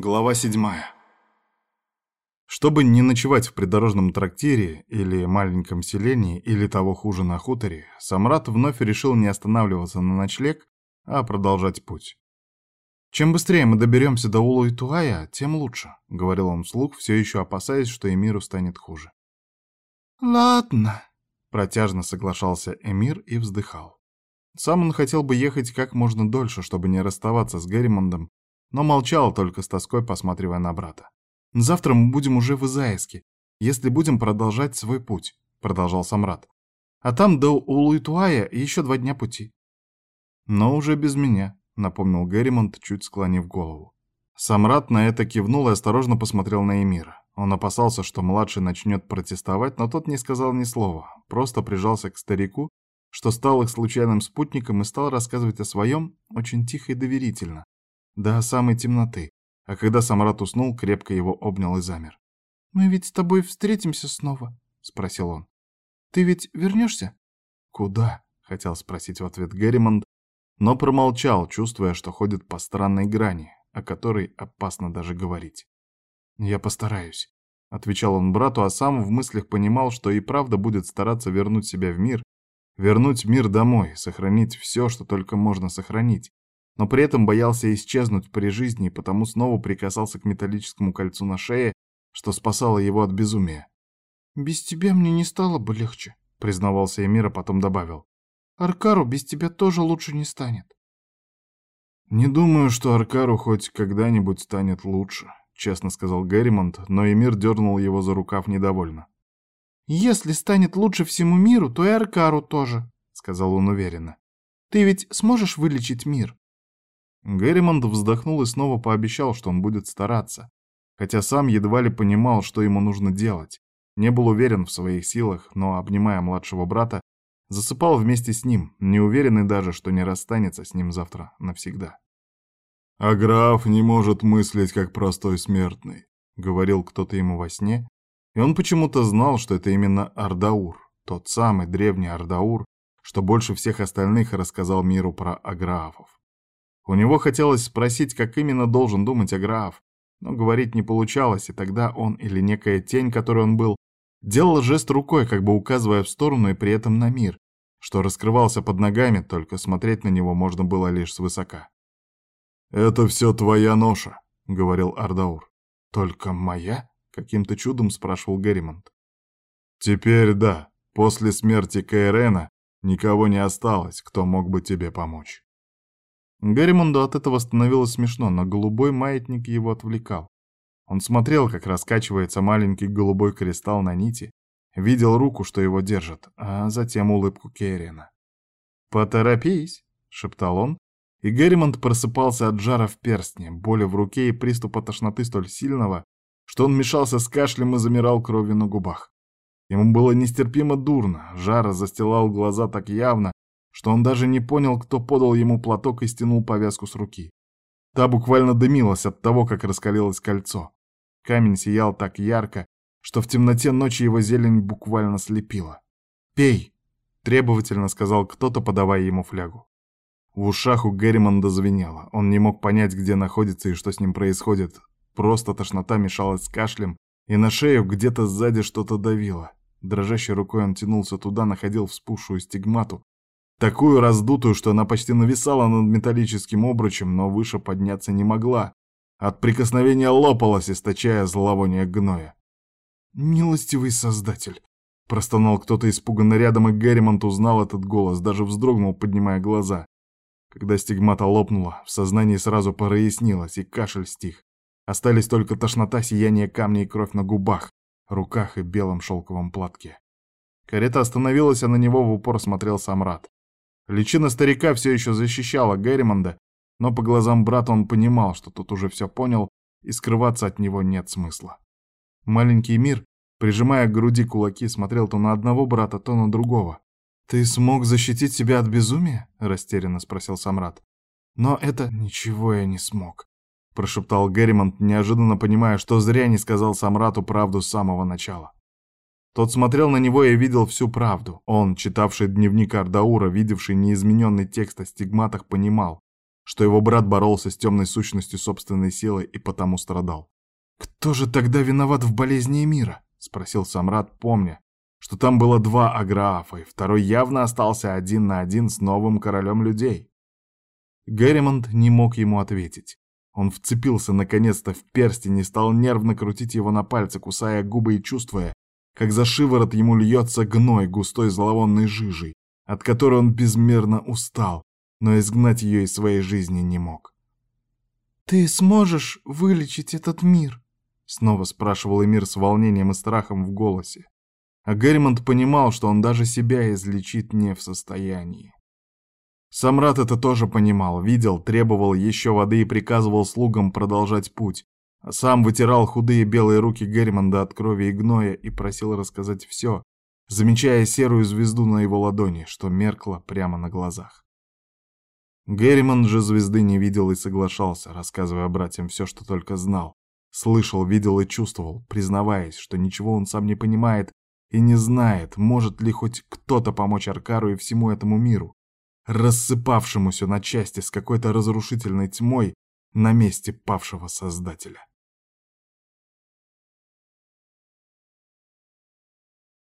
Глава седьмая. Чтобы не ночевать в придорожном трактире или маленьком селении, или того хуже на хуторе, Самрат вновь решил не останавливаться на ночлег, а продолжать путь. «Чем быстрее мы доберемся до Улуй-Туая, тем лучше», — говорил он вслух, все еще опасаясь, что Эмиру станет хуже. «Ладно», — протяжно соглашался Эмир и вздыхал. Сам он хотел бы ехать как можно дольше, чтобы не расставаться с Герримондом, но молчал только с тоской, посматривая на брата. «Завтра мы будем уже в Изаиске, если будем продолжать свой путь», — продолжал Самрат. «А там до Улуитуая еще два дня пути». «Но уже без меня», — напомнил Герримонт, чуть склонив голову. Самрат на это кивнул и осторожно посмотрел на Эмира. Он опасался, что младший начнет протестовать, но тот не сказал ни слова, просто прижался к старику, что стал их случайным спутником и стал рассказывать о своем очень тихо и доверительно, до самой темноты, а когда Самрат уснул, крепко его обнял и замер. «Мы ведь с тобой встретимся снова?» — спросил он. «Ты ведь вернешься?» «Куда?» — хотел спросить в ответ Герримонд, но промолчал, чувствуя, что ходит по странной грани, о которой опасно даже говорить. «Я постараюсь», — отвечал он брату, а сам в мыслях понимал, что и правда будет стараться вернуть себя в мир, вернуть мир домой, сохранить все, что только можно сохранить, но при этом боялся исчезнуть при жизни потому снова прикасался к металлическому кольцу на шее, что спасало его от безумия. «Без тебя мне не стало бы легче», — признавался Эмир, а потом добавил. «Аркару без тебя тоже лучше не станет». «Не думаю, что Аркару хоть когда-нибудь станет лучше», — честно сказал Герримонт, но Эмир дернул его за рукав недовольно. «Если станет лучше всему миру, то и Аркару тоже», — сказал он уверенно. «Ты ведь сможешь вылечить мир?» Герримонт вздохнул и снова пообещал, что он будет стараться, хотя сам едва ли понимал, что ему нужно делать. Не был уверен в своих силах, но, обнимая младшего брата, засыпал вместе с ним, не уверенный даже, что не расстанется с ним завтра навсегда. «А граф не может мыслить, как простой смертный», — говорил кто-то ему во сне, и он почему-то знал, что это именно Ардаур, тот самый древний Ардаур, что больше всех остальных рассказал миру про аграфов. У него хотелось спросить, как именно должен думать Аграф, но говорить не получалось, и тогда он или некая тень, которой он был, делал жест рукой, как бы указывая в сторону и при этом на мир, что раскрывался под ногами, только смотреть на него можно было лишь свысока. «Это все твоя ноша», — говорил Ардаур. «Только моя?» — каким-то чудом спрашивал Герримонт. «Теперь да. После смерти Кайрена никого не осталось, кто мог бы тебе помочь». Гарримонду от этого становилось смешно, но голубой маятник его отвлекал. Он смотрел, как раскачивается маленький голубой кристалл на нити, видел руку, что его держит, а затем улыбку Керрина. «Поторопись!» — шептал он, и Герримонт просыпался от жара в перстне, боли в руке и приступа тошноты столь сильного, что он мешался с кашлем и замирал кровью на губах. Ему было нестерпимо дурно, жар застилал глаза так явно, что он даже не понял, кто подал ему платок и стянул повязку с руки. Та буквально дымилась от того, как раскалилось кольцо. Камень сиял так ярко, что в темноте ночи его зелень буквально слепила. «Пей!» — требовательно сказал кто-то, подавая ему флягу. В ушах у Герримонда звенело. Он не мог понять, где находится и что с ним происходит. Просто тошнота мешалась с кашлем, и на шею где-то сзади что-то давило. Дрожащей рукой он тянулся туда, находил вспухшую стигмату, Такую раздутую, что она почти нависала над металлическим обручем, но выше подняться не могла. От прикосновения лопалась, источая зловоние гноя. «Милостивый создатель!» Простонал кто-то испуганно рядом, и Герримонт узнал этот голос, даже вздрогнул, поднимая глаза. Когда стигмата лопнула, в сознании сразу прояснилось, и кашель стих. Остались только тошнота, сияние камня и кровь на губах, руках и белом шелковом платке. Карета остановилась, а на него в упор смотрел Самрад. Личина старика все еще защищала Герримонда, но по глазам брата он понимал, что тот уже все понял, и скрываться от него нет смысла. Маленький мир, прижимая к груди кулаки, смотрел то на одного брата, то на другого. «Ты смог защитить себя от безумия?» — растерянно спросил Самрад. «Но это ничего я не смог», — прошептал Герримонт, неожиданно понимая, что зря не сказал Самрату правду с самого начала. Тот смотрел на него и видел всю правду. Он, читавший дневник Ардаура, видевший неизмененный текст о стигматах, понимал, что его брат боролся с темной сущностью собственной силы и потому страдал. «Кто же тогда виноват в болезни мира?» — спросил Самрад, помня, что там было два Аграафа, и второй явно остался один на один с новым королем людей. Герримонт не мог ему ответить. Он вцепился наконец-то в перстень и стал нервно крутить его на пальце, кусая губы и чувствуя, как за шиворот ему льется гной густой зловонной жижей, от которой он безмерно устал, но изгнать ее из своей жизни не мог. «Ты сможешь вылечить этот мир?» — снова спрашивал Эмир с волнением и страхом в голосе. А Герримонт понимал, что он даже себя излечить не в состоянии. Самрат это тоже понимал, видел, требовал еще воды и приказывал слугам продолжать путь, сам вытирал худые белые руки Герримонда от крови и гноя и просил рассказать все, замечая серую звезду на его ладони, что меркла прямо на глазах. Герримонд же звезды не видел и соглашался, рассказывая братьям все, что только знал. Слышал, видел и чувствовал, признаваясь, что ничего он сам не понимает и не знает, может ли хоть кто-то помочь Аркару и всему этому миру рассыпавшемуся на части с какой-то разрушительной тьмой на месте павшего Создателя.